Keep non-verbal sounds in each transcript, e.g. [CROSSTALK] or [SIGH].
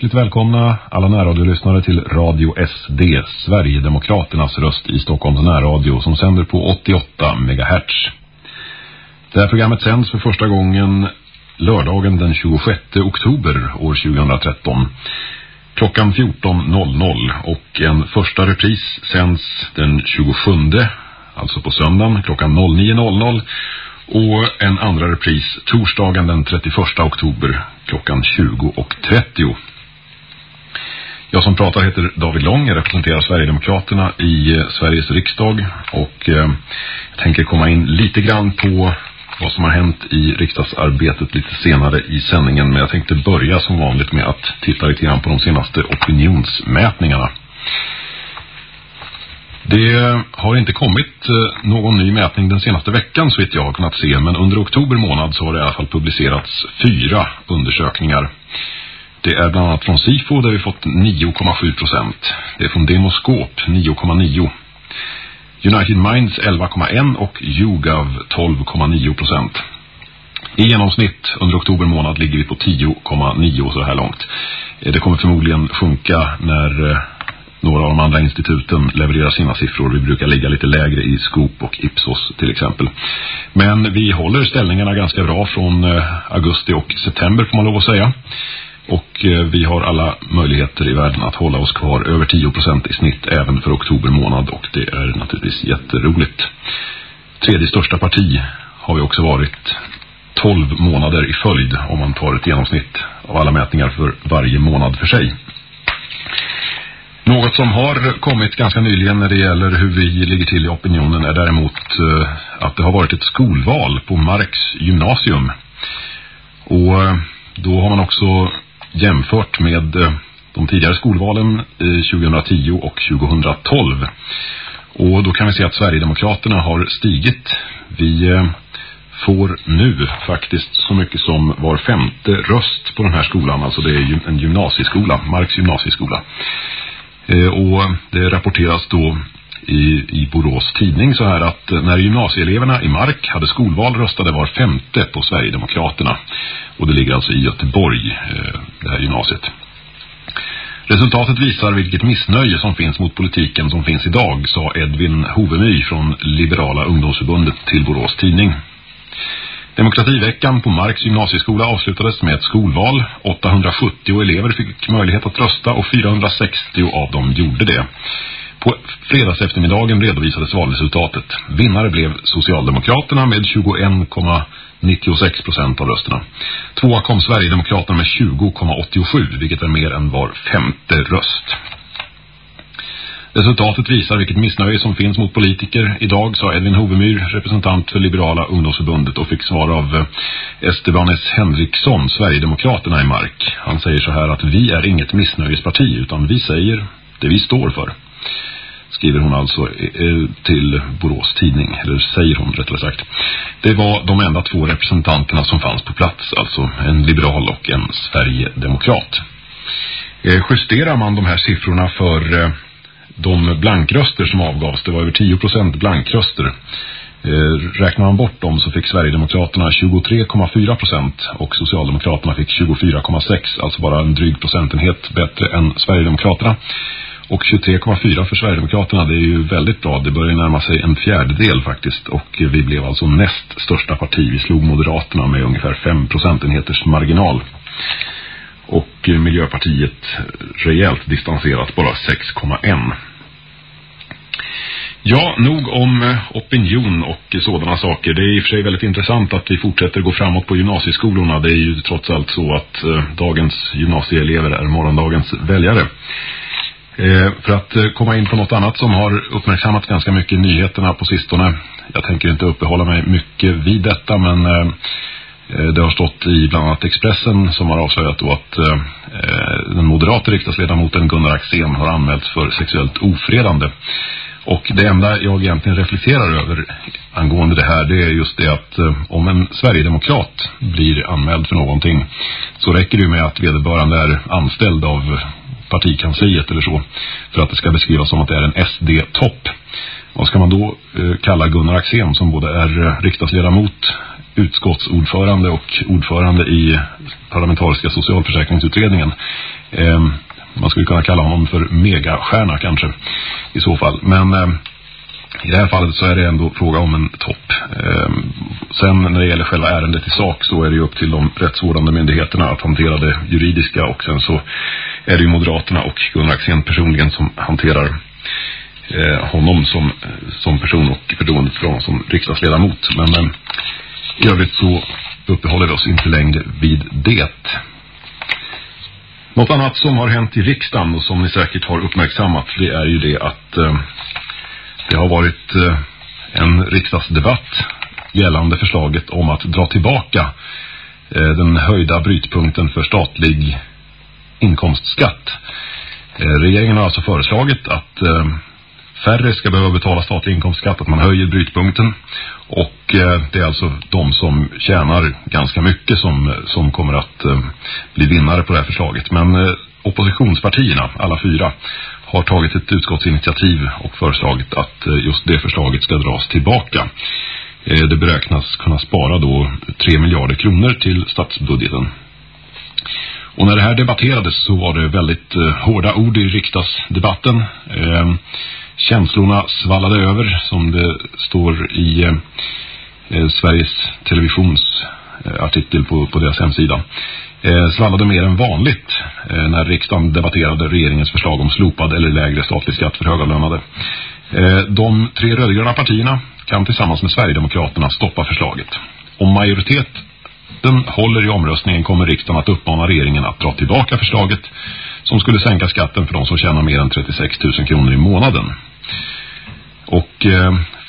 Hjärtligt välkomna alla närradiolyssnare till Radio SD, Sverigedemokraternas röst i Stockholms närradio som sänder på 88 MHz. Det här programmet sänds för första gången lördagen den 26 oktober år 2013 klockan 14.00 och en första repris sänds den 27, alltså på söndagen klockan 09.00 och en andra repris torsdagen den 31 oktober klockan 20.30. Jag som pratar heter David Lång, jag representerar Sverigedemokraterna i eh, Sveriges riksdag och eh, jag tänker komma in lite grann på vad som har hänt i riksdagsarbetet lite senare i sändningen. Men jag tänkte börja som vanligt med att titta lite grann på de senaste opinionsmätningarna. Det har inte kommit eh, någon ny mätning den senaste veckan så vitt jag har kunnat se. Men under oktober månad så har det i alla fall publicerats fyra undersökningar. Det är bland annat från SIFO där vi fått 9,7 procent. Det är från Demoskop 9,9. United Minds 11,1 och YouGov 12,9 procent. I genomsnitt under oktober månad ligger vi på 10,9 så här långt. Eh, det kommer förmodligen sjunka när eh, några av de andra instituten levererar sina siffror. Vi brukar ligga lite lägre i Scoop och Ipsos till exempel. Men vi håller ställningarna ganska bra från eh, augusti och september får man lov att säga. Och eh, vi har alla möjligheter i världen att hålla oss kvar över 10% i snitt även för oktober månad och det är naturligtvis jätteroligt. Tredje största parti har vi också varit 12 månader i följd om man tar ett genomsnitt av alla mätningar för varje månad för sig. Något som har kommit ganska nyligen när det gäller hur vi ligger till i opinionen är däremot eh, att det har varit ett skolval på Marx gymnasium. Och eh, då har man också jämfört med eh, de tidigare skolvalen 2010 och 2012. Och då kan vi se att Sverigedemokraterna har stigit. Vi eh, får nu faktiskt så mycket som var femte röst på den här skolan. Alltså det är en gymnasieskola, Marks gymnasieskola. Eh, och det rapporteras då i, i Borås tidning så här att eh, när gymnasieeleverna i Mark hade skolval röstade var femte på Sverigedemokraterna. Och det ligger alltså i Göteborg, eh, det här gymnasiet. Resultatet visar vilket missnöje som finns mot politiken som finns idag, sa Edvin Hovemy från Liberala ungdomsförbundet till Borås tidning. Demokrativeckan på Marks gymnasieskola avslutades med ett skolval. 870 elever fick möjlighet att rösta och 460 av dem gjorde det. På fredags eftermiddagen redovisades valresultatet. Vinnare blev Socialdemokraterna med 21,96 procent av rösterna. Tvåa kom Sverigedemokraterna med 20,87 vilket är mer än var femte röst. Resultatet visar vilket missnöje som finns mot politiker. Idag sa Edvin Hovemyr, representant för Liberala ungdomsförbundet och fick svar av eh, Estebanes Henriksson, Sverigedemokraterna i Mark. Han säger så här att vi är inget missnöjesparti utan vi säger det vi står för. Skriver hon alltså eh, eh, till Borås tidning, eller säger hon rättare sagt. Det var de enda två representanterna som fanns på plats, alltså en liberal och en Sverigedemokrat. Eh, justerar man de här siffrorna för de blankröster som avgavs. Det var över 10% blankröster. Räknar man bort dem så fick Sverigedemokraterna 23,4% och Socialdemokraterna fick 24,6%. Alltså bara en dryg procentenhet bättre än Sverigedemokraterna. Och 23,4 för Sverigedemokraterna, det är ju väldigt bra. Det börjar närma sig en fjärdedel faktiskt. Och vi blev alltså näst största parti. Vi slog Moderaterna med ungefär 5 procentenheters marginal och Miljöpartiet rejält distanserat bara 6,1. Ja, nog om eh, opinion och sådana saker. Det är i och för sig väldigt intressant att vi fortsätter gå framåt på gymnasieskolorna. Det är ju trots allt så att eh, dagens gymnasieelever är morgondagens väljare. Eh, för att eh, komma in på något annat som har uppmärksammat ganska mycket i nyheterna på sistone. Jag tänker inte uppehålla mig mycket vid detta men eh, det har stått i bland annat Expressen som har avslöjat då att den moderata riksdagsledamoten Gunnar Axén har anmälts för sexuellt ofredande. Och det enda jag egentligen reflekterar över angående det här det är just det att eh, om en Sverigedemokrat blir anmäld för någonting så räcker det med att vederbörande är anställd av partikansliet eller så för att det ska beskrivas som att det är en SD-topp. Vad ska man då eh, kalla Gunnar Axén som både är eh, riksdagsledamot utskottsordförande och ordförande i parlamentariska socialförsäkringsutredningen. Eh, man skulle kunna kalla honom för megastjärna kanske i så fall. Men eh, i det här fallet så är det ändå fråga om en topp. Ehm, sen när det gäller själva ärendet i sak så är det ju upp till de rättsvårdande myndigheterna att hantera det juridiska och sen så är det ju Moderaterna och Gunnar Axén personligen som hanterar eh, honom som, som person och förtroendet för honom som riksdagsledamot. Men eh, i övrigt så uppehåller vi oss inte längre vid det. Något annat som har hänt i riksdagen och som ni säkert har uppmärksammat det är ju det att eh, det har varit eh, en riksdagsdebatt gällande förslaget om att dra tillbaka eh, den höjda brytpunkten för statlig inkomstskatt. Eh, regeringen har alltså föreslagit att färre ska behöva betala statlig inkomstskatt, att man höjer brytpunkten. Och det är alltså de som tjänar ganska mycket som, som kommer att bli vinnare på det här förslaget. Men oppositionspartierna, alla fyra, har tagit ett utskottsinitiativ och föreslagit att eh, just det förslaget ska dras tillbaka. Eh, det beräknas kunna spara då 3 miljarder kronor till statsbudgeten. Och när det här debatterades så var det väldigt eh, hårda ord i riksdagsdebatten. Eh, känslorna svallade över som det står i eh, Sveriges Televisions artikel på, på deras hemsida. Eh, Svallade mer än vanligt eh, när riksdagen debatterade regeringens förslag om slopad eller lägre statlig skatt för högavlönade. Eh, de tre rödgröna partierna kan tillsammans med Sverigedemokraterna stoppa förslaget. Om majoriteten håller i omröstningen kommer riksdagen att uppmana regeringen att dra tillbaka förslaget som skulle sänka skatten för de som tjänar mer än 36 000 kronor i månaden. Och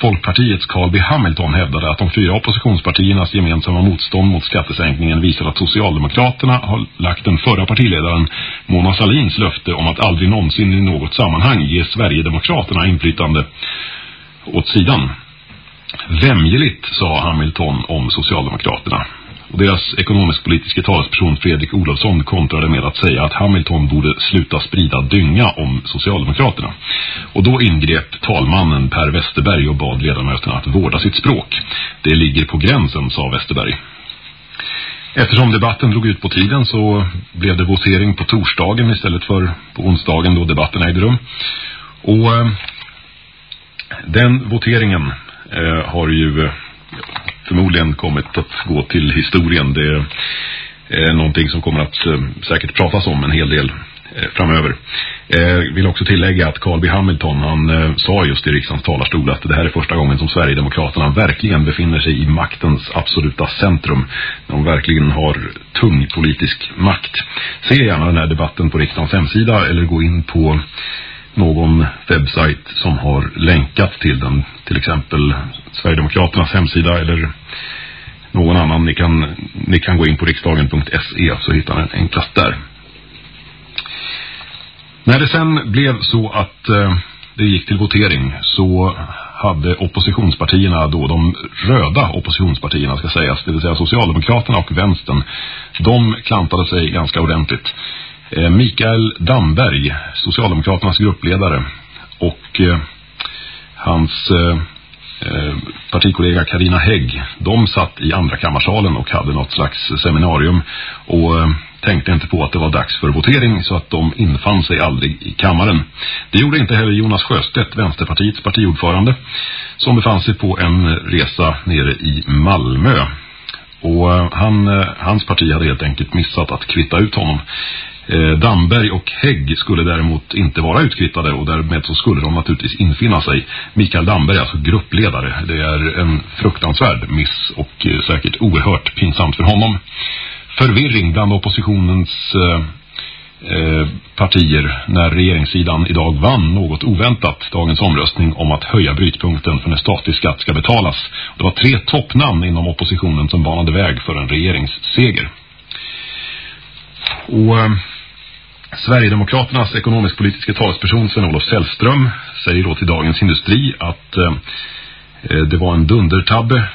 Folkpartiets Carl B. Hamilton hävdade att de fyra oppositionspartiernas gemensamma motstånd mot skattesänkningen visar att Socialdemokraterna har lagt den förra partiledaren Mona Salins löfte om att aldrig någonsin i något sammanhang ge Sverigedemokraterna inflytande åt sidan. Vämjeligt, sa Hamilton om Socialdemokraterna. Och deras ekonomisk-politiska talesperson Fredrik Olofsson kontrade med att säga att Hamilton borde sluta sprida dynga om Socialdemokraterna. Och då ingrep talmannen Per Westerberg och bad ledamöterna att vårda sitt språk. Det ligger på gränsen, sa Westerberg. Eftersom debatten drog ut på tiden så blev det votering på torsdagen istället för på onsdagen då debatten ägde rum. Och eh, den voteringen eh, har ju förmodligen kommit att gå till historien. Det är någonting som kommer att eh, säkert pratas om en hel del eh, framöver. Jag eh, vill också tillägga att Carl B. Hamilton han eh, sa just i riksdagens talarstol att det här är första gången som Sverigedemokraterna verkligen befinner sig i maktens absoluta centrum. De verkligen har tung politisk makt. Se gärna den här debatten på riksdagens hemsida eller gå in på någon webbsajt som har länkat till den. Till exempel Sverigedemokraternas hemsida eller någon annan. Ni kan, ni kan gå in på riksdagen.se så hittar ni den enklast där. När det sen blev så att eh, det gick till votering så hade oppositionspartierna då, de röda oppositionspartierna ska sägas, det vill säga Socialdemokraterna och Vänstern, de klantade sig ganska ordentligt. Eh, Mikael Damberg, Socialdemokraternas gruppledare och eh, hans eh, partikollega Karina Hägg, de satt i andra kammarsalen och hade något slags seminarium och tänkte inte på att det var dags för votering så att de infann sig aldrig i kammaren. Det gjorde inte heller Jonas Sjöstedt, Vänsterpartiets partiordförande, som befann sig på en resa nere i Malmö. Och han, hans parti hade helt enkelt missat att kvitta ut honom. Eh, Damberg och Hägg skulle däremot inte vara utkvittade och därmed så skulle de naturligtvis infinna sig. Mikael Damberg, alltså gruppledare, det är en fruktansvärd miss och eh, säkert oerhört pinsamt för honom. Förvirring bland oppositionens eh, eh partier när regeringssidan idag vann något oväntat dagens omröstning om att höja brytpunkten för när statlig skatt ska betalas. Det var tre toppnamn inom oppositionen som banade väg för en regeringsseger. Och eh, Sverigedemokraternas ekonomisk-politiska talesperson Sven-Olof Sällström säger då till Dagens Industri att eh, eh det var en dundertabbe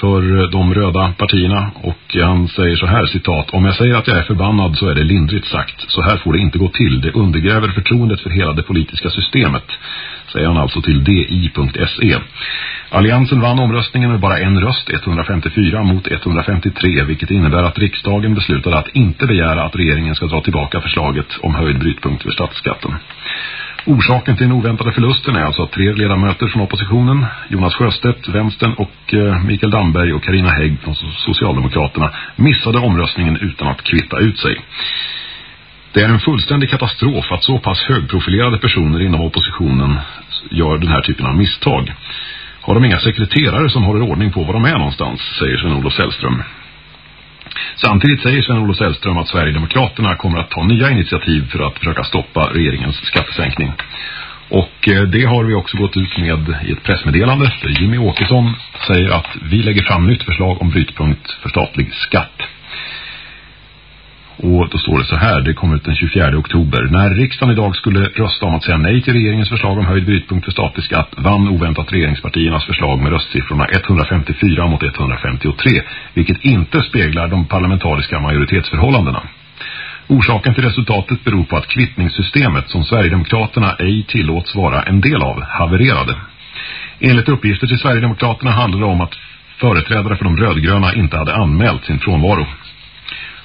för eh, de röda partierna och han säger så här citat Om jag säger att jag är förbannad så är det lindrigt sagt. Så här får det inte gå till. Det undergräver förtroendet för hela det politiska systemet. Säger han alltså till di.se. Alliansen vann omröstningen med bara en röst, 154 mot 153, vilket innebär att riksdagen beslutade att inte begära att regeringen ska dra tillbaka förslaget om höjd brytpunkt för statsskatten. Orsaken till den oväntade förlusten är alltså att tre ledamöter från oppositionen, Jonas Sjöstedt, Vänstern och eh, Mikael Damberg och Karina Hägg från Socialdemokraterna missade omröstningen utan att kvitta ut sig. Det är en fullständig katastrof att så pass högprofilerade personer inom oppositionen gör den här typen av misstag. Har de inga sekreterare som håller ordning på var de är någonstans, säger Sven-Olof Sällström. Samtidigt säger Sven-Olof Sällström att Sverigedemokraterna kommer att ta nya initiativ för att försöka stoppa regeringens skattesänkning. Och eh, det har vi också gått ut med i ett pressmeddelande där Jimmy Åkesson säger att vi lägger fram nytt förslag om brytpunkt för statlig skatt. Och då står det så här, det kom ut den 24 oktober. När riksdagen idag skulle rösta om att säga nej till regeringens förslag om höjd brytpunkt för statlig skatt vann oväntat regeringspartiernas förslag med röstsiffrorna 154 mot 153, vilket inte speglar de parlamentariska majoritetsförhållandena. Orsaken till resultatet beror på att kvittningssystemet som Sverigedemokraterna ej tillåts vara en del av havererade. Enligt uppgifter till Sverigedemokraterna handlade det om att företrädare för de rödgröna inte hade anmält sin frånvaro.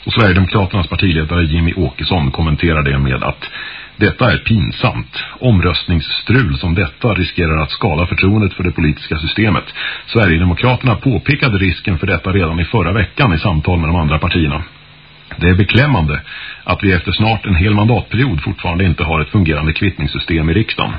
Och Sverigedemokraternas partiledare Jimmy Åkesson kommenterar det med att detta är pinsamt. Omröstningsstrul som detta riskerar att skala förtroendet för det politiska systemet. Sverigedemokraterna påpekade risken för detta redan i förra veckan i samtal med de andra partierna. Det är beklämmande att vi efter snart en hel mandatperiod fortfarande inte har ett fungerande kvittningssystem i riksdagen.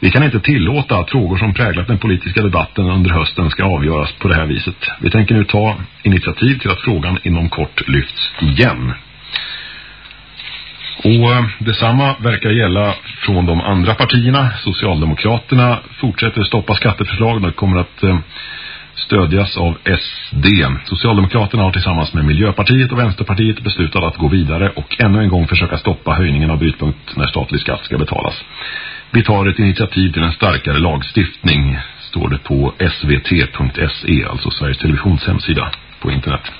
Vi kan inte tillåta att frågor som präglat den politiska debatten under hösten ska avgöras på det här viset. Vi tänker nu ta initiativ till att frågan inom kort lyfts igen. Och eh, detsamma verkar gälla från de andra partierna. Socialdemokraterna fortsätter stoppa skatteförslagen och kommer att eh, stödjas av SD. Socialdemokraterna har tillsammans med Miljöpartiet och Vänsterpartiet beslutat att gå vidare och ännu en gång försöka stoppa höjningen av brytpunkt när statlig skatt ska betalas. Vi tar ett initiativ till en starkare lagstiftning, står det på svt.se, alltså Sveriges Televisions hemsida på internet.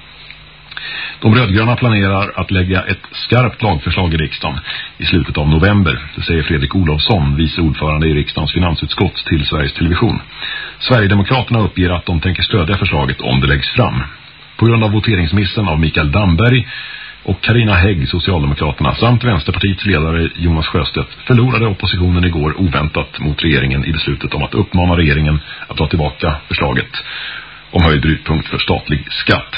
De rödgröna planerar att lägga ett skarpt lagförslag i riksdagen i slutet av november. Det säger Fredrik Olofsson, vice ordförande i riksdagens finansutskott till Sveriges Television. Sverigedemokraterna uppger att de tänker stödja förslaget om det läggs fram. På grund av voteringsmissen av Mikael Damberg och Karina Hägg, Socialdemokraterna, samt Vänsterpartiets ledare Jonas Sjöstedt förlorade oppositionen igår oväntat mot regeringen i beslutet om att uppmana regeringen att ta tillbaka förslaget om höjd brytpunkt för statlig skatt.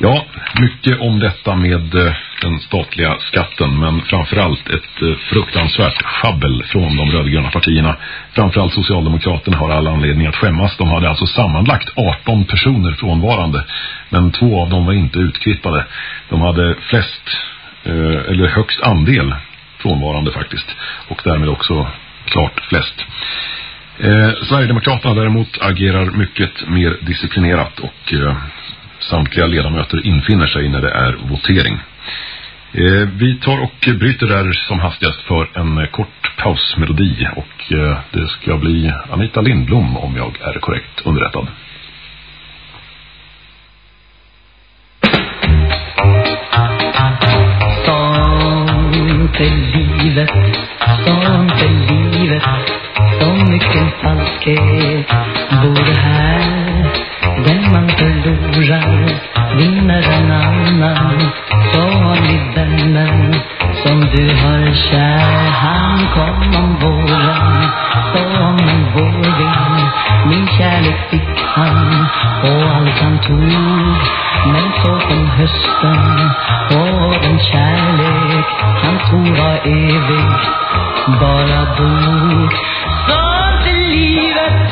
Ja, mycket om detta med eh, den statliga skatten men framförallt ett eh, fruktansvärt schabbel från de rödgröna partierna. Framförallt Socialdemokraterna har alla anledning att skämmas. De hade alltså sammanlagt 18 personer frånvarande men två av dem var inte utkvittade. De hade flest, eh, eller högst andel frånvarande faktiskt och därmed också klart flest. Eh, Sverigedemokraterna däremot agerar mycket mer disciplinerat och eh, samtliga ledamöter infinner sig när det är votering. Eh, vi tar och bryter där som hastigast för en kort pausmelodi och eh, det ska bli Anita Lindblom om jag är korrekt underrättad. Sånt är livet, sånt är livet Så mycket falskhet bor här. Den man förlorar vinner en annan Så har ni vännen som du har kär Han kom om våren. Som en vårvind Min kärlek fick han. Och allt han tog Men så kom hösten. Och den kärlek han tog var evig. Bara dog Sånt är livet,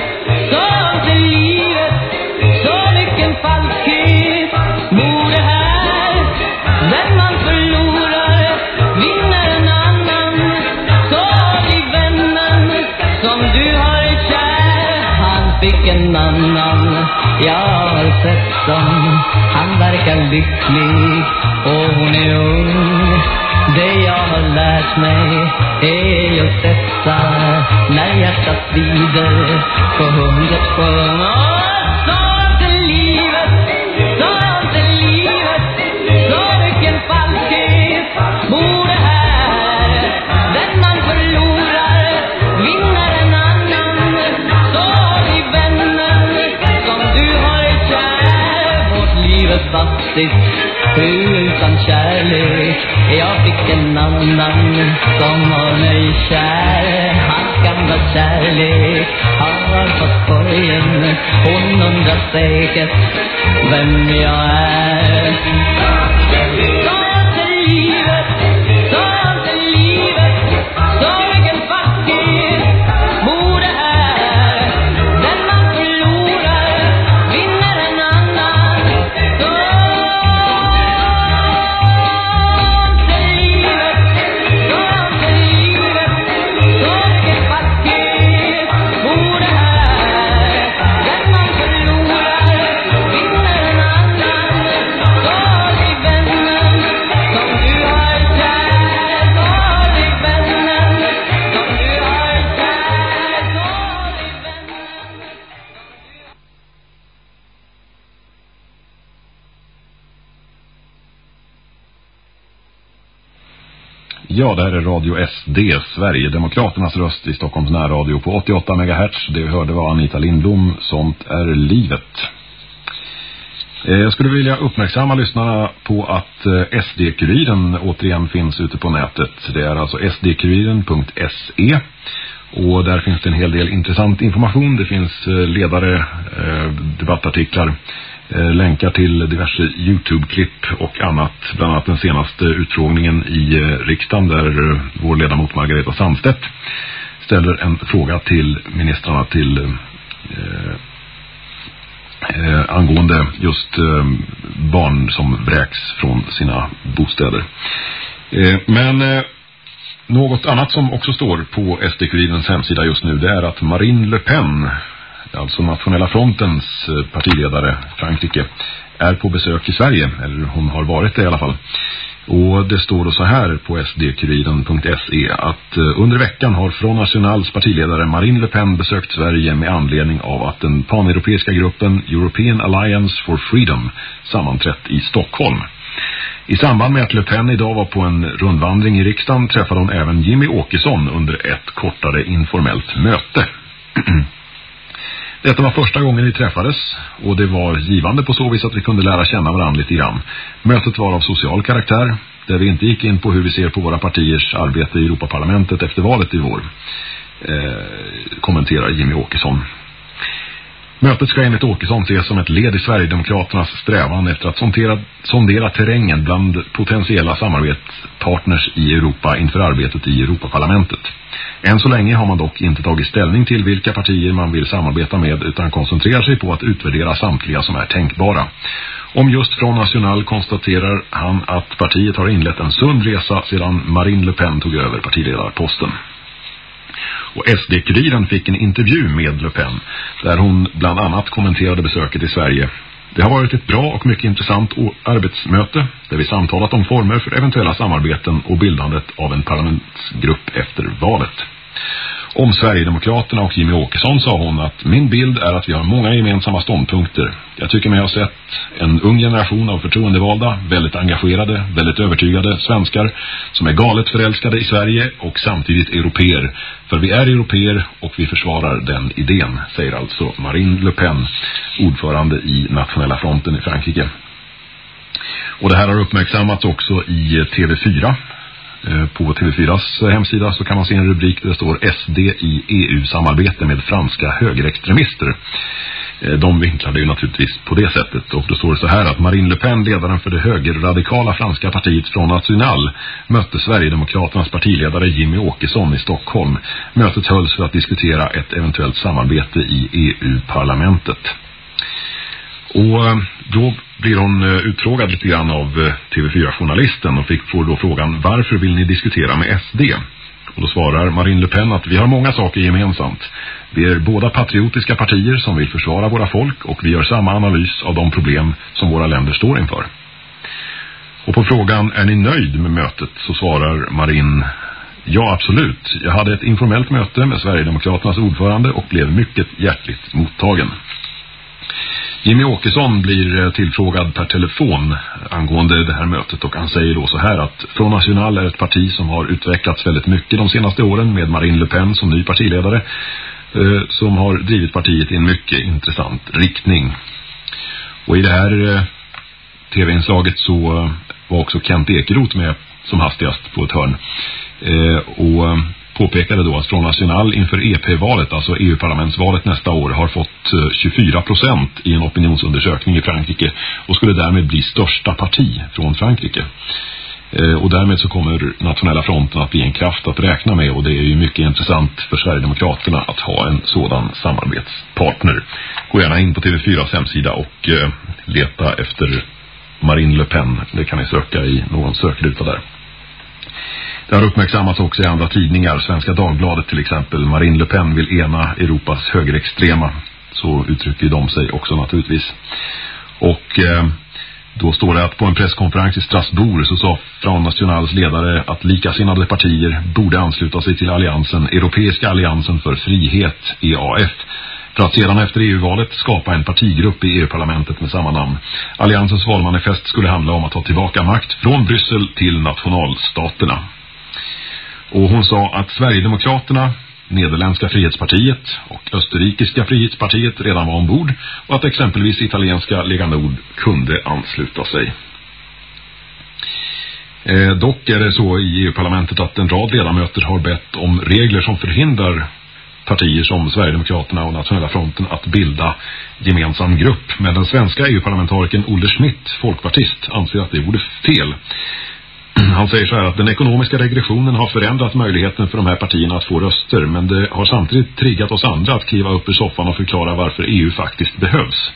En annan. Jag har sett som Han verkar lycklig och hon är ung. Det jag har lärt mig är just detta. När hjärtat svider på hundet sjung livet fattigt utan kärlek. Jag fick en annan som har mig kär. Hans gamla kärlek har fått borgen Hon undrar säkert vem jag är. Ja, det här är Radio SD, Sverigedemokraternas röst i Stockholms närradio på 88 MHz. Det vi hörde var Anita Lindblom, Sånt är livet. Eh, jag skulle vilja uppmärksamma lyssnarna på att eh, SD-kuriren återigen finns ute på nätet. Det är alltså sdkuriren.se och där finns det en hel del intressant information. Det finns eh, ledare, debattartiklar, Eh, länkar till diverse Youtube-klipp och annat. Bland annat den senaste utfrågningen i eh, riksdagen där eh, vår ledamot Margareta Sandstedt ställer en fråga till ministrarna till eh, eh, angående just eh, barn som vräks från sina bostäder. Eh, men eh, något annat som också står på SD-kurirens hemsida just nu det är att Marine Le Pen, alltså Nationella frontens eh, partiledare Frankrike, är på besök i Sverige, eller hon har varit det i alla fall. Och det står då så här på sdkuriden.se att eh, under veckan har Front Nationals partiledare Marine Le Pen besökt Sverige med anledning av att den paneuropeiska gruppen European Alliance for Freedom sammanträtt i Stockholm. I samband med att Le Pen idag var på en rundvandring i riksdagen träffade hon även Jimmy Åkesson under ett kortare informellt möte. [CLEARS THROAT] Detta var första gången vi träffades och det var givande på så vis att vi kunde lära känna varandra lite grann. Mötet var av social karaktär där vi inte gick in på hur vi ser på våra partiers arbete i Europaparlamentet efter valet i vår. Eh, kommenterar Jimmy Åkesson. Mötet ska enligt Åkesson ses som ett led i Sverigedemokraternas strävan efter att sondera, sondera terrängen bland potentiella samarbetspartners i Europa inför arbetet i Europaparlamentet. Än så länge har man dock inte tagit ställning till vilka partier man vill samarbeta med utan koncentrerar sig på att utvärdera samtliga som är tänkbara. Om just från National konstaterar han att partiet har inlett en sund resa sedan Marine Le Pen tog över partiledarposten. Och SD-kuriren fick en intervju med Le Pen där hon bland annat kommenterade besöket i Sverige. Det har varit ett bra och mycket intressant arbetsmöte där vi samtalat om former för eventuella samarbeten och bildandet av en parlamentsgrupp efter valet. Om Sverigedemokraterna och Jimmy Åkesson sa hon att min bild är att vi har många gemensamma ståndpunkter. Jag tycker mig ha sett en ung generation av förtroendevalda, väldigt engagerade, väldigt övertygade svenskar som är galet förälskade i Sverige och samtidigt europeer. För vi är europeer och vi försvarar den idén, säger alltså Marine Le Pen, ordförande i Nationella fronten i Frankrike. Och det här har uppmärksammats också i TV4. Eh, på TV4s eh, hemsida så kan man se en rubrik där det står SD i EU-samarbete med franska högerextremister. De De vinklade ju naturligtvis på det sättet och då står det så här att Marine Le Pen, ledaren för det högerradikala franska partiet Front National, mötte Sverigedemokraternas partiledare Jimmy Åkesson i Stockholm. Mötet hölls för att diskutera ett eventuellt samarbete i EU-parlamentet. Och då blir hon eh, utfrågad lite grann av eh, TV4-journalisten och fick får då frågan varför vill ni diskutera med SD? Och då svarar Marine Le Pen att vi har många saker gemensamt. Vi är båda patriotiska partier som vill försvara våra folk och vi gör samma analys av de problem som våra länder står inför. Och på frågan är ni nöjd med mötet så svarar Marine Ja, absolut. Jag hade ett informellt möte med Sverigedemokraternas ordförande och blev mycket hjärtligt mottagen. Jimmy Åkesson blir eh, tillfrågad per telefon angående det här mötet och han säger då så här att Front National är ett parti som har utvecklats väldigt mycket de senaste åren med Marine Le Pen som ny partiledare eh, som har drivit partiet i en mycket intressant riktning. Och i det här eh, tv-inslaget så var också Kent Ekeroth med som hastigast på ett hörn. Och påpekade då att Front National inför EP-valet, alltså EU-parlamentsvalet nästa år, har fått 24 eh, procent i en opinionsundersökning i Frankrike och skulle därmed bli största parti från Frankrike. Eh, och därmed så kommer nationella fronten att bli en kraft att räkna med och det är ju mycket intressant för Sverigedemokraterna att ha en sådan samarbetspartner. Gå gärna in på TV4s hemsida och eh, leta efter Marine Le Pen. Det kan ni söka i någon sökruta där. Det har uppmärksammats också i andra tidningar. Svenska Dagbladet till exempel. Marine Le Pen vill ena Europas högerextrema. Så uttrycker de sig också naturligtvis. Och eh, då står det att på en presskonferens i Strasbourg så sa Front Nationals ledare att likasinnade partier borde ansluta sig till alliansen, Europeiska alliansen för frihet, EAF för att sedan efter EU-valet skapa en partigrupp i EU-parlamentet med samma namn. Alliansens valmanifest skulle handla om att ta tillbaka makt från Bryssel till nationalstaterna. Och hon sa att Sverigedemokraterna, Nederländska frihetspartiet och Österrikiska frihetspartiet redan var ombord och att exempelvis italienska Lega Nord kunde ansluta sig. Eh, dock är det så i EU-parlamentet att en rad ledamöter har bett om regler som förhindrar partier som Sverigedemokraterna och Nationella fronten att bilda gemensam grupp. Men den svenska EU-parlamentarikern Olle Schmidt, folkpartist, anser att det vore fel. [CLEARS THROAT] Han säger så här att den ekonomiska regressionen har förändrat möjligheten för de här partierna att få röster men det har samtidigt triggat oss andra att kliva upp ur soffan och förklara varför EU faktiskt behövs.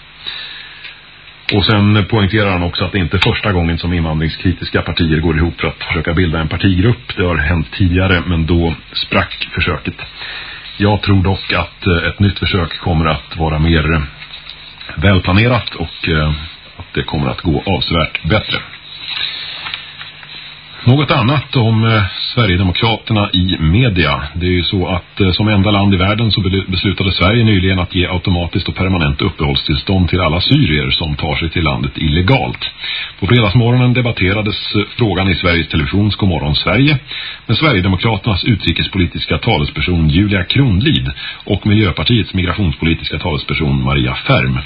Och sen poängterar han också att det inte är första gången som invandringskritiska partier går ihop för att försöka bilda en partigrupp. Det har hänt tidigare men då sprack försöket. Jag tror dock att eh, ett nytt försök kommer att vara mer eh, välplanerat och eh, att det kommer att gå avsevärt bättre. Något annat om eh, Sverigedemokraterna i media. Det är ju så att eh, som enda land i världen så beslutade Sverige nyligen att ge automatiskt och permanent uppehållstillstånd till alla syrier som tar sig till landet illegalt. På fredagsmorgonen debatterades eh, frågan i Sveriges Televisions Godmorgon Sverige med Sverigedemokraternas utrikespolitiska talesperson Julia Kronlid och Miljöpartiets migrationspolitiska talesperson Maria Färm.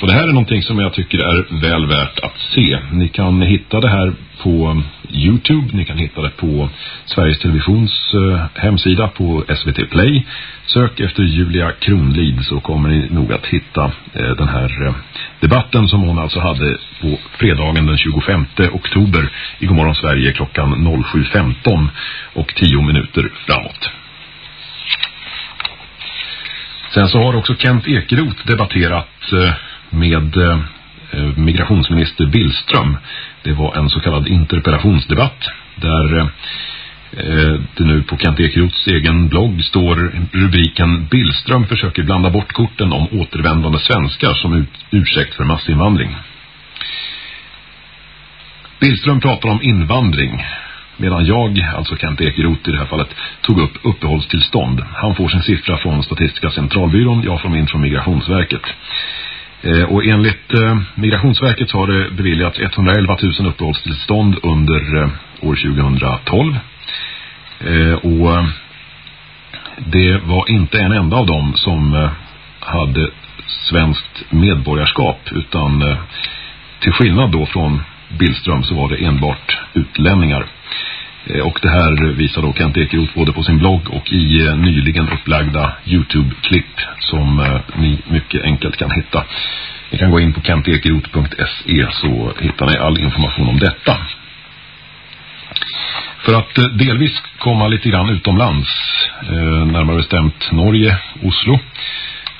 Och det här är någonting som jag tycker är väl värt att se. Ni kan hitta det här på Youtube. Ni kan hitta det på Sveriges Televisions eh, hemsida på SVT Play. Sök efter Julia Kronlid så kommer ni nog att hitta eh, den här eh, debatten som hon alltså hade på fredagen den 25 oktober i Godmorgon Sverige klockan 07.15 och 10 minuter framåt. Sen så har också Kent Ekeroth debatterat med Eh, migrationsminister Billström. Det var en så kallad interpellationsdebatt där eh, det nu på Kent Ekeroths egen blogg står rubriken Billström försöker blanda bort korten om återvändande svenskar som ut, ursäkt för massinvandring. Billström pratar om invandring medan jag, alltså Kent Ekeroth i det här fallet, tog upp uppehållstillstånd. Han får sin siffra från Statistiska centralbyrån, jag får min från Migrationsverket. Eh, och enligt eh, Migrationsverket har det beviljats 111 000 uppehållstillstånd under eh, år 2012. Och det var inte en enda av dem som hade svenskt medborgarskap utan till skillnad då från Billström så var det enbart utlänningar. Eh, och det här visar då Kent Ekeroth både på sin blogg och i eh, nyligen upplagda Youtube-klipp som eh, ni mycket enkelt kan hitta. Ni kan gå in på kentekeroth.se så hittar ni all information om detta. För att delvis komma lite grann utomlands, närmare bestämt Norge, Oslo,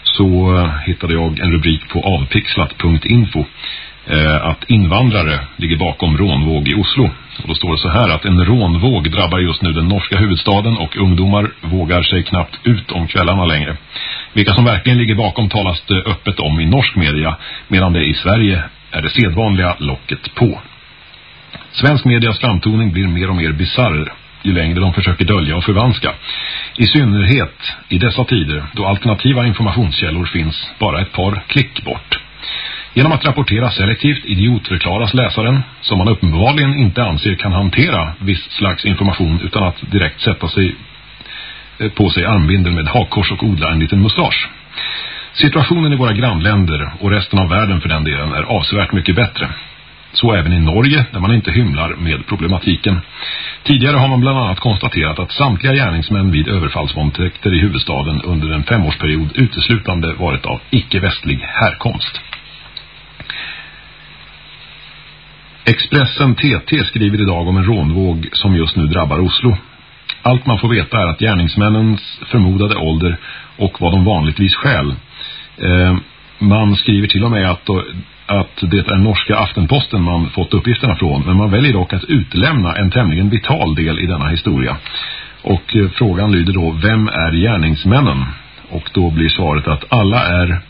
så hittade jag en rubrik på avpixlat.info att invandrare ligger bakom rånvåg i Oslo. Och då står det så här att en rånvåg drabbar just nu den norska huvudstaden och ungdomar vågar sig knappt ut om kvällarna längre. Vilka som verkligen ligger bakom talas det öppet om i norsk media medan det i Sverige är det sedvanliga locket på. Svensk medias framtoning blir mer och mer bizarr ju längre de försöker dölja och förvanska. I synnerhet i dessa tider då alternativa informationskällor finns bara ett par klick bort. Genom att rapportera selektivt idiotförklaras läsaren som man uppenbarligen inte anser kan hantera viss slags information utan att direkt sätta sig eh, på sig armbindel med hakkors och odla en liten mustasch. Situationen i våra grannländer och resten av världen för den delen är avsevärt mycket bättre. Så även i Norge där man inte hymlar med problematiken. Tidigare har man bland annat konstaterat att samtliga gärningsmän vid överfallsvåldtäkter i huvudstaden under en femårsperiod uteslutande varit av icke-västlig härkomst. Expressen TT skriver idag om en rånvåg som just nu drabbar Oslo. Allt man får veta är att gärningsmännens förmodade ålder och vad de vanligtvis skäl. Eh, man skriver till och med att, att det är norska Aftenposten man fått uppgifterna från. Men man väljer dock att utlämna en tämligen vital del i denna historia. Och eh, frågan lyder då, vem är gärningsmännen? Och då blir svaret att alla är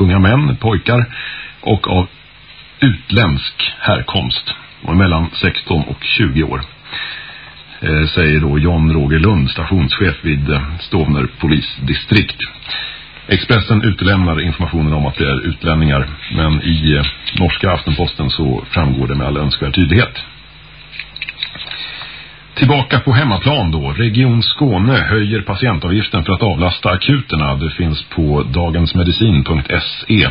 unga män, pojkar och av utländsk härkomst. Och mellan 16 och 20 år. Eh, säger då John Roger Lund, stationschef vid eh, Stovner polisdistrikt. Expressen utelämnar informationen om att det är utlänningar men i eh, norska Aftenposten så framgår det med all önskvärd tydlighet. Tillbaka på hemmaplan då. Region Skåne höjer patientavgiften för att avlasta akuterna. Det finns på dagensmedicin.se.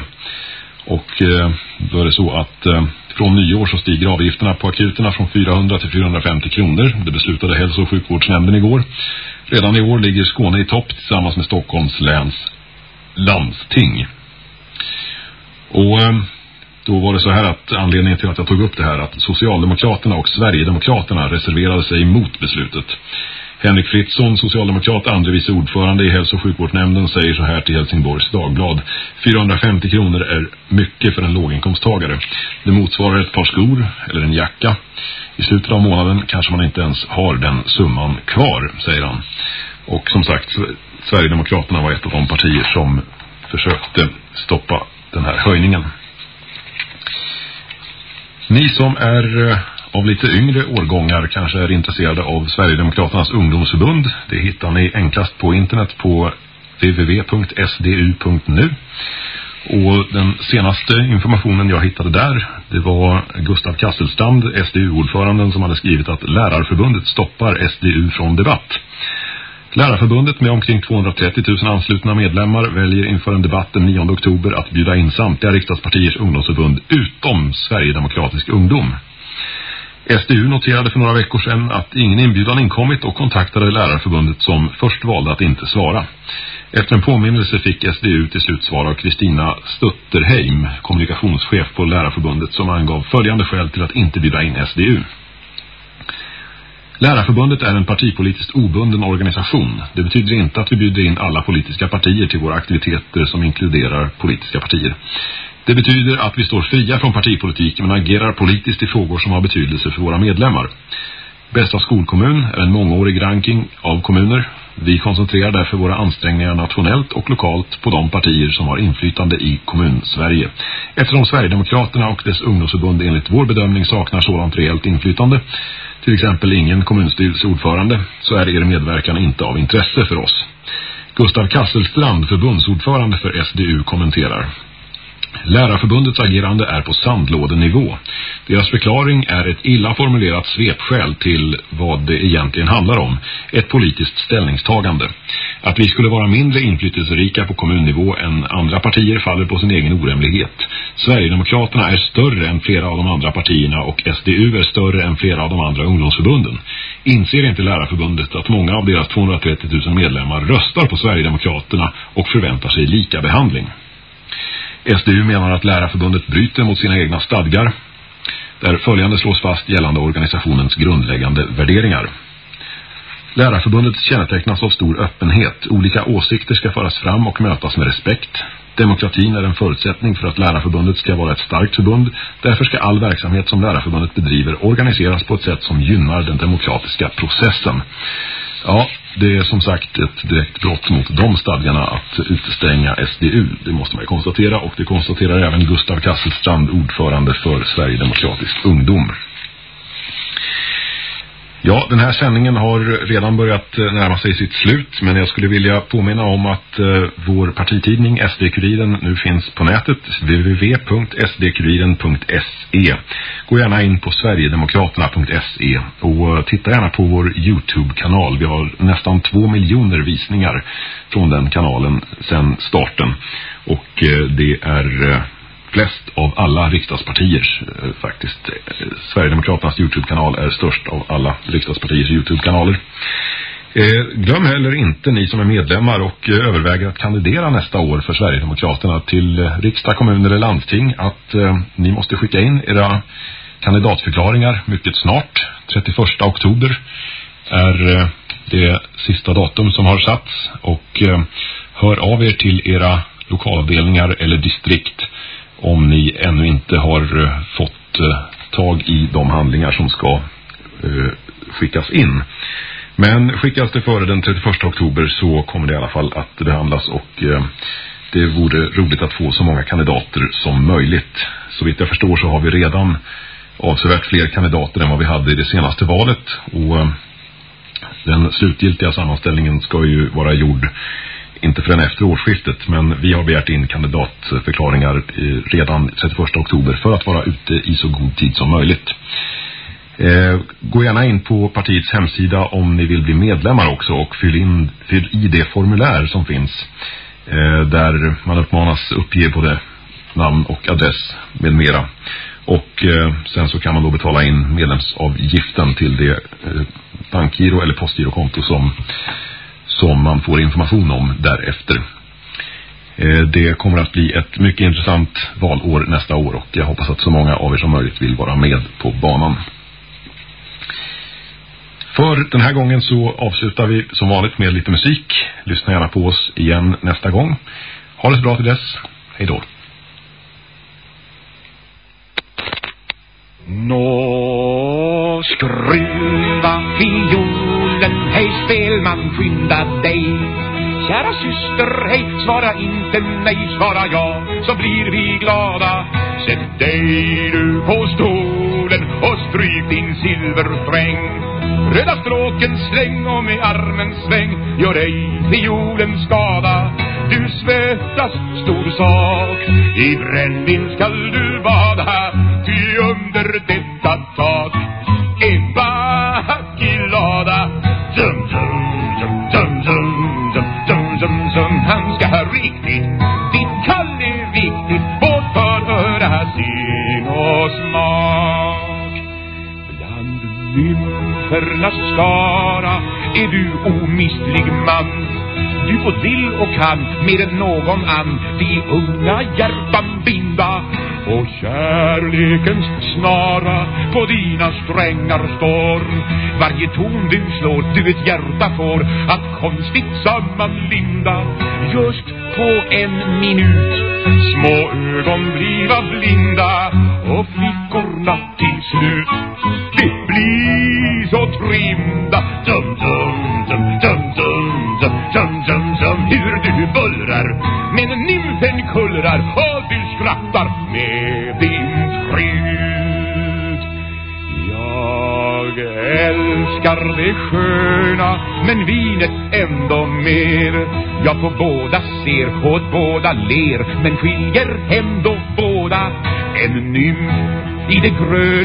Och eh, då är det så att eh, från nyår så stiger avgifterna på akuterna från 400 till 450 kronor. Det beslutade hälso- och sjukvårdsnämnden igår. Redan i år ligger Skåne i topp tillsammans med Stockholms läns landsting. Och eh, då var det så här att anledningen till att jag tog upp det här att Socialdemokraterna och Sverigedemokraterna reserverade sig mot beslutet. Henrik Fritzson, socialdemokrat, andre vice ordförande i hälso- och sjukvårdsnämnden, säger så här till Helsingborgs Dagblad. 450 kronor är mycket för en låginkomsttagare. Det motsvarar ett par skor eller en jacka. I slutet av månaden kanske man inte ens har den summan kvar, säger han. Och som sagt, Sverigedemokraterna var ett av de partier som försökte stoppa den här höjningen. Ni som är eh, av lite yngre årgångar kanske är intresserade av Sverigedemokraternas ungdomsförbund. Det hittar ni enklast på internet på www.sdu.nu. Och den senaste informationen jag hittade där, det var Gustav Kasselstrand, SDU-ordföranden, som hade skrivit att Lärarförbundet stoppar SDU från debatt. Lärarförbundet med omkring 230 000 anslutna medlemmar väljer inför en debatt den 9 oktober att bjuda in samtliga riksdagspartiers ungdomsförbund utom Sverigedemokratisk ungdom. SDU noterade för några veckor sedan att ingen inbjudan inkommit och kontaktade Lärarförbundet som först valde att inte svara. Efter en påminnelse fick SDU till slut svar av Kristina Stutterheim, kommunikationschef på Lärarförbundet som angav följande skäl till att inte bjuda in SDU. Lärarförbundet är en partipolitiskt obunden organisation. Det betyder inte att vi bjuder in alla politiska partier till våra aktiviteter som inkluderar politiska partier. Det betyder att vi står fria från partipolitiken men agerar politiskt i frågor som har betydelse för våra medlemmar. Bästa skolkommun är en mångårig ranking av kommuner. Vi koncentrerar därför våra ansträngningar nationellt och lokalt på de partier som har inflytande i kommun-Sverige. Eftersom Sverigedemokraterna och dess ungdomsförbund enligt vår bedömning saknar sådant reellt inflytande, till exempel ingen kommunstyrelseordförande, så är er medverkan inte av intresse för oss. Gustav Kasselstrand, förbundsordförande för SDU, kommenterar. Lärarförbundets agerande är på sandlådenivå. Deras förklaring är ett illa formulerat svepskäl till vad det egentligen handlar om. Ett politiskt ställningstagande. Att vi skulle vara mindre inflytelserika på kommunnivå än andra partier faller på sin egen orämlighet. Sverigedemokraterna är större än flera av de andra partierna och SDU är större än flera av de andra ungdomsförbunden. Inser inte Lärarförbundet att många av deras 230 000 medlemmar röstar på Sverigedemokraterna och förväntar sig lika behandling? SDU menar att Lärarförbundet bryter mot sina egna stadgar där följande slås fast gällande organisationens grundläggande värderingar. Lärarförbundet kännetecknas av stor öppenhet. Olika åsikter ska föras fram och mötas med respekt. Demokratin är en förutsättning för att Lärarförbundet ska vara ett starkt förbund. Därför ska all verksamhet som Lärarförbundet bedriver organiseras på ett sätt som gynnar den demokratiska processen. Ja, det är som sagt ett direkt brott mot de stadgarna att utestänga SDU. Det måste man ju konstatera och det konstaterar även Gustav Kasselstrand, ordförande för Sverigedemokratisk ungdom. Ja, den här sändningen har redan börjat eh, närma sig sitt slut men jag skulle vilja påminna om att eh, vår partitidning SD-kuriren nu finns på nätet www.sdkuriren.se Gå gärna in på sverigedemokraterna.se och eh, titta gärna på vår Youtube-kanal. Vi har nästan två miljoner visningar från den kanalen sedan starten och eh, det är eh, flest av alla riksdagspartiers eh, faktiskt. Eh, Sverigedemokraternas Youtube-kanal är störst av alla riksdagspartiers Youtube-kanaler. Eh, glöm heller inte ni som är medlemmar och eh, överväger att kandidera nästa år för Sverigedemokraterna till eh, riksdag, kommun eller landsting att eh, ni måste skicka in era kandidatförklaringar mycket snart. 31 oktober är eh, det sista datum som har satts och eh, hör av er till era lokalavdelningar eller distrikt om ni ännu inte har eh, fått eh, tag i de handlingar som ska eh, skickas in. Men skickas det före den 31 oktober så kommer det i alla fall att behandlas och eh, det vore roligt att få så många kandidater som möjligt. Så vitt jag förstår så har vi redan avsevärt fler kandidater än vad vi hade i det senaste valet och eh, den slutgiltiga sammanställningen ska ju vara gjord inte förrän efter årsskiftet men vi har begärt in kandidatförklaringar redan 31 oktober för att vara ute i så god tid som möjligt. Eh, gå gärna in på partiets hemsida om ni vill bli medlemmar också och fyll, in, fyll i det formulär som finns eh, där man uppmanas uppge både namn och adress med mera. Och eh, sen så kan man då betala in medlemsavgiften till det bankgiro eller postgirokonto som, som man får information om därefter. Eh, det kommer att bli ett mycket intressant valår nästa år och jag hoppas att så många av er som möjligt vill vara med på banan. För den här gången så avslutar vi som vanligt med lite musik. Lyssna gärna på oss igen nästa gång. Ha det så bra till dess. Hej då. Nå, skruva fiolen, hej spelman, skynda dig. Kära syster, hej, svara inte nej, svara ja, så blir vi glada. Sätt dig du på stol och stryk din silversträng. Röda stråken släng och med armen sväng, gör ej fiolen skada. Du svettas, stor sak, i brännvin skall du bada, ty under detta tak är lada Dum, dum, dum, dum, dum, dum, dum, dum, dum. Han ska ha riktigt, offernas skara är du omistlig man. Du både vill och kan mer än någon ann de unga hjärtan binda och kärlekens snara på dina strängar står. Varje ton du slår, du ett hjärta får att konstigt sammanlinda. Just på en minut, små ögon bliva blinda och flickorna till slut, det blir så trimda. Dum, dum, dum, dum, dum, dum, dum, dum, dum, hur du bullrar, men nymfen kullrar och du skrattar med din skrut Jag älskar det sköna, men vinet ändå mer. Jag på båda ser, åt båda ler, men skiljer ändå båda en nymf i det gröna